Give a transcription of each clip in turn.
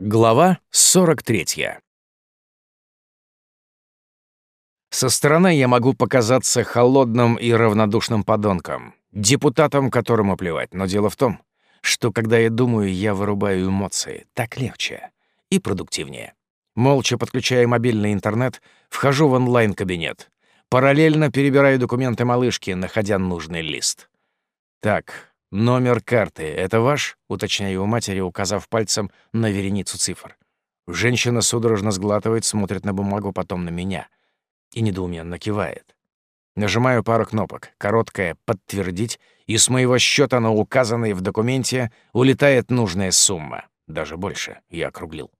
Глава 43. Со стороны я могу показаться холодным и равнодушным подонком, депутатом, которому плевать, но дело в том, что когда я думаю, я вырубаю эмоции, так легче и продуктивнее. Молча подключаю мобильный интернет, вхожу в онлайн-кабинет. Параллельно перебираю документы малышки, находя нужный лист. Так, «Номер карты — это ваш?» — уточняю у матери, указав пальцем на вереницу цифр. Женщина судорожно сглатывает, смотрит на бумагу, потом на меня. И недоуменно кивает. Нажимаю пару кнопок. Короткая «Подтвердить», и с моего счета на указанной в документе улетает нужная сумма. Даже больше, я округлил.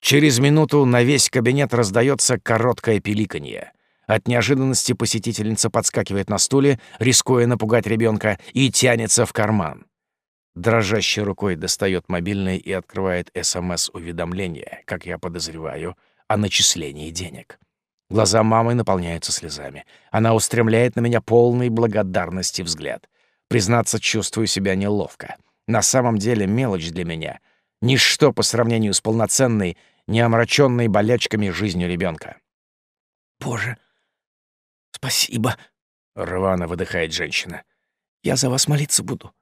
Через минуту на весь кабинет раздается короткое пиликанье. От неожиданности посетительница подскакивает на стуле, рискуя напугать ребенка, и тянется в карман. Дрожащей рукой достает мобильный и открывает СМС-уведомление, как я подозреваю, о начислении денег. Глаза мамы наполняются слезами. Она устремляет на меня полный благодарности взгляд. Признаться, чувствую себя неловко. На самом деле мелочь для меня. Ничто по сравнению с полноценной, не болячками жизнью ребенка. «Боже, «Спасибо», — рвано выдыхает женщина. «Я за вас молиться буду».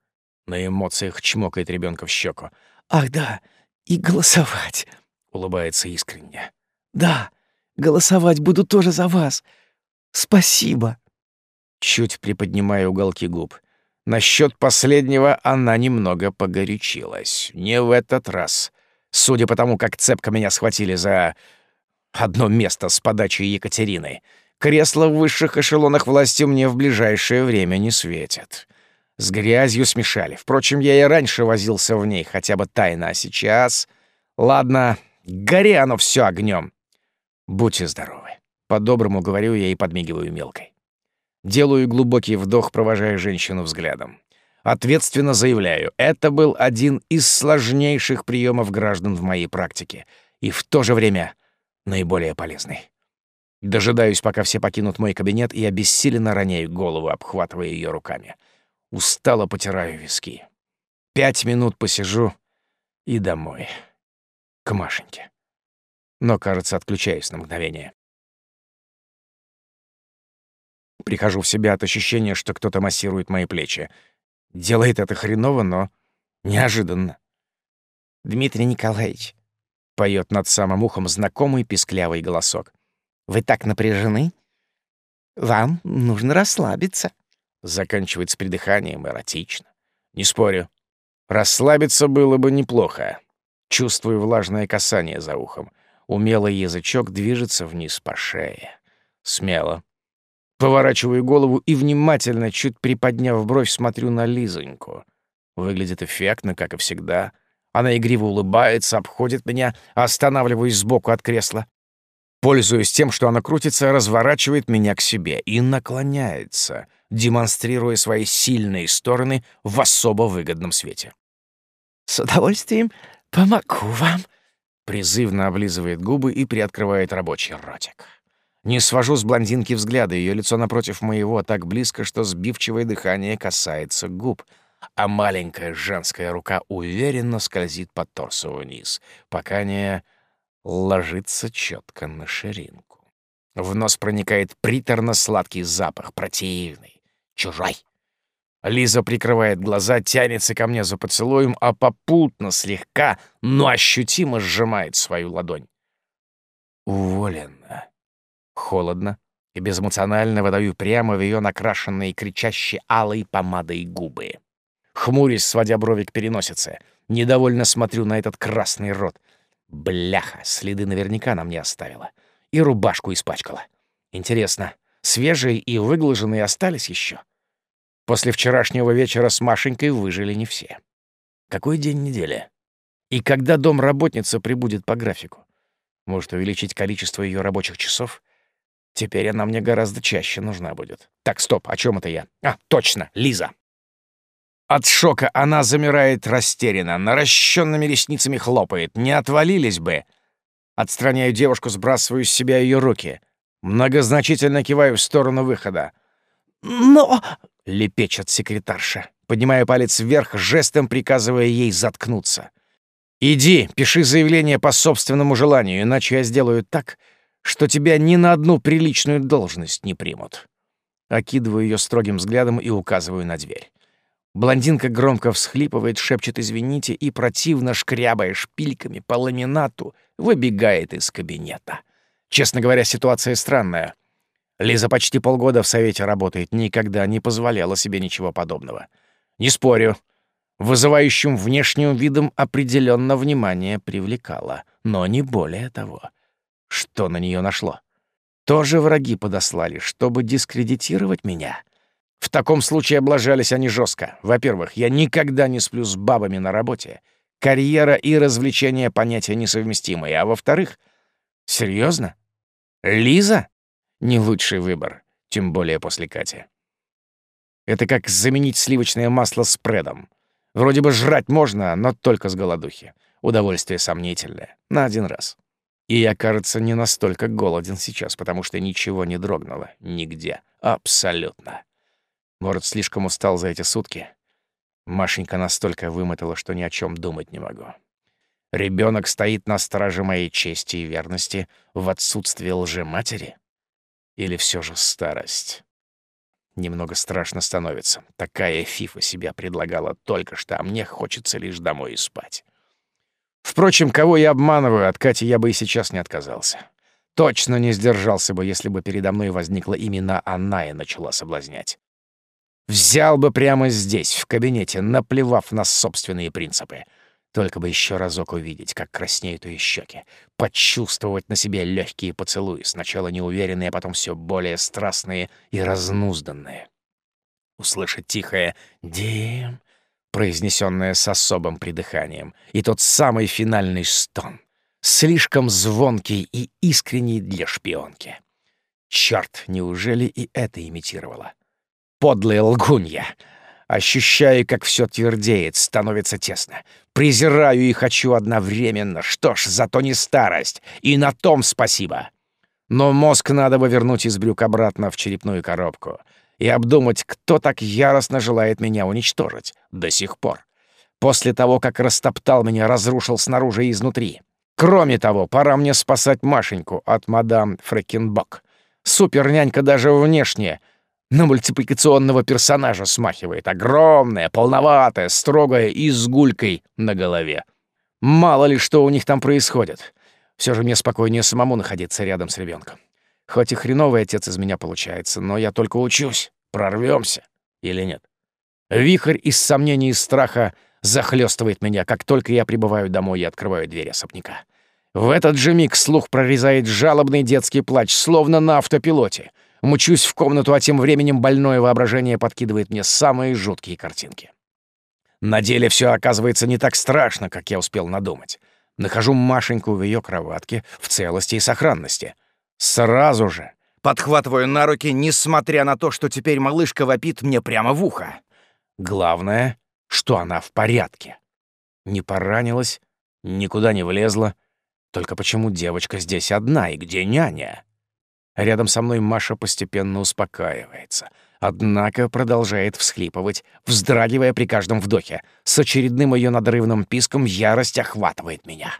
На эмоциях чмокает ребенка в щеку. «Ах, да, и голосовать», — улыбается искренне. «Да, голосовать буду тоже за вас. Спасибо». Чуть приподнимая уголки губ. Насчет последнего она немного погорячилась. Не в этот раз. Судя по тому, как цепко меня схватили за одно место с подачей Екатерины — Кресла в высших эшелонах власти мне в ближайшее время не светят. С грязью смешали. Впрочем, я и раньше возился в ней, хотя бы тайно, а сейчас... Ладно, горе оно все огнем. Будьте здоровы. По-доброму говорю я и подмигиваю мелкой. Делаю глубокий вдох, провожая женщину взглядом. Ответственно заявляю, это был один из сложнейших приемов граждан в моей практике и в то же время наиболее полезный. Дожидаюсь, пока все покинут мой кабинет, и обессиленно роняю голову, обхватывая ее руками. Устало потираю виски. Пять минут посижу и домой. К Машеньке. Но, кажется, отключаюсь на мгновение. Прихожу в себя от ощущения, что кто-то массирует мои плечи. Делает это хреново, но неожиданно. «Дмитрий Николаевич», — поет над самым ухом знакомый писклявый голосок. Вы так напряжены. Вам нужно расслабиться». Заканчивает с придыханием эротично. «Не спорю. Расслабиться было бы неплохо. Чувствую влажное касание за ухом. Умелый язычок движется вниз по шее. Смело. Поворачиваю голову и внимательно, чуть приподняв бровь, смотрю на Лизоньку. Выглядит эффектно, как и всегда. Она игриво улыбается, обходит меня, останавливаюсь сбоку от кресла. Пользуясь тем, что она крутится, разворачивает меня к себе и наклоняется, демонстрируя свои сильные стороны в особо выгодном свете. «С удовольствием помогу вам», — призывно облизывает губы и приоткрывает рабочий ротик. Не свожу с блондинки взгляда, ее лицо напротив моего так близко, что сбивчивое дыхание касается губ, а маленькая женская рука уверенно скользит по торсу вниз, пока не ложится четко на ширинку. В нос проникает приторно-сладкий запах, противный, чужой. Лиза прикрывает глаза, тянется ко мне за поцелуем, а попутно слегка, но ощутимо сжимает свою ладонь. Уволена. Холодно и безэмоционально выдаю прямо в ее накрашенные кричащие алой помадой губы. Хмурясь, сводя брови к переносице, недовольно смотрю на этот красный рот, Бляха, следы наверняка на мне оставила. И рубашку испачкала. Интересно, свежие и выглаженные остались еще? После вчерашнего вечера с Машенькой выжили не все. Какой день недели? И когда дом работница прибудет по графику? Может, увеличить количество ее рабочих часов? Теперь она мне гораздо чаще нужна будет. Так, стоп, о чем это я? А, точно, Лиза. От шока она замирает растерянно, наращенными ресницами хлопает. Не отвалились бы. Отстраняю девушку, сбрасываю с себя ее руки. Многозначительно киваю в сторону выхода. «Но...» — лепечет секретарша. Поднимаю палец вверх, жестом приказывая ей заткнуться. «Иди, пиши заявление по собственному желанию, иначе я сделаю так, что тебя ни на одну приличную должность не примут». Окидываю ее строгим взглядом и указываю на дверь. Блондинка громко всхлипывает, шепчет «извините» и, противно шкрябая шпильками по ламинату, выбегает из кабинета. Честно говоря, ситуация странная. Лиза почти полгода в Совете работает, никогда не позволяла себе ничего подобного. Не спорю, вызывающим внешним видом определенно внимание привлекала, но не более того. Что на нее нашло? Тоже враги подослали, чтобы дискредитировать меня — в таком случае облажались они жестко. Во-первых, я никогда не сплю с бабами на работе. Карьера и развлечения — понятия несовместимые. А во-вторых... Серьезно? Лиза? Не лучший выбор, тем более после Кати. Это как заменить сливочное масло спредом. Вроде бы жрать можно, но только с голодухи. Удовольствие сомнительное. На один раз. И я, кажется, не настолько голоден сейчас, потому что ничего не дрогнуло. Нигде. Абсолютно. Город слишком устал за эти сутки? Машенька настолько вымотала, что ни о чем думать не могу. Ребенок стоит на страже моей чести и верности в отсутствии лжематери? Или все же старость? Немного страшно становится. Такая фифа себя предлагала только что, а мне хочется лишь домой и спать. Впрочем, кого я обманываю, от Кати я бы и сейчас не отказался. Точно не сдержался бы, если бы передо мной возникла именно она и начала соблазнять. Взял бы прямо здесь, в кабинете, наплевав на собственные принципы. Только бы еще разок увидеть, как краснеют ее щеки, почувствовать на себе легкие поцелуи, сначала неуверенные, а потом все более страстные и разнузданные. Услышать тихое «Дим», произнесенное с особым придыханием, и тот самый финальный стон, слишком звонкий и искренний для шпионки. Черт, неужели и это имитировала? подлая лгунья! Ощущаю, как все твердеет, становится тесно. Презираю и хочу одновременно. Что ж, зато не старость. И на том спасибо. Но мозг надо бы вернуть из брюк обратно в черепную коробку и обдумать, кто так яростно желает меня уничтожить до сих пор. После того, как растоптал меня, разрушил снаружи и изнутри. Кроме того, пора мне спасать Машеньку от мадам Фрекенбок. Супернянька даже внешне — на мультипликационного персонажа смахивает. Огромная, полноватая, строгая и с гулькой на голове. Мало ли, что у них там происходит. Все же мне спокойнее самому находиться рядом с ребенком. Хоть и хреновый отец из меня получается, но я только учусь. Прорвемся или нет? Вихрь из сомнений и страха захлестывает меня, как только я прибываю домой и открываю дверь особняка. В этот же миг слух прорезает жалобный детский плач, словно на автопилоте. Мчусь в комнату, а тем временем больное воображение подкидывает мне самые жуткие картинки. На деле все оказывается не так страшно, как я успел надумать. Нахожу Машеньку в ее кроватке в целости и сохранности. Сразу же подхватываю на руки, несмотря на то, что теперь малышка вопит мне прямо в ухо. Главное, что она в порядке. Не поранилась, никуда не влезла. Только почему девочка здесь одна и где няня? Рядом со мной Маша постепенно успокаивается, однако продолжает всхлипывать, вздрагивая при каждом вдохе. С очередным ее надрывным писком ярость охватывает меня.